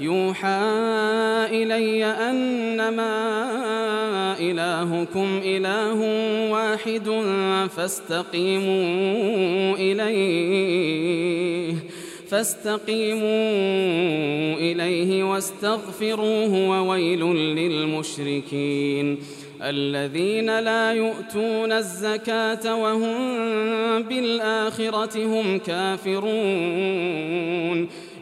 يوحى إلي أنما إلهكم إله واحد فاستقيموا إليه فاستقيموا إليه واستغفروه وويل للمشركين الذين لا يؤتون الزكاة وهم بالآخرة هم كافرون.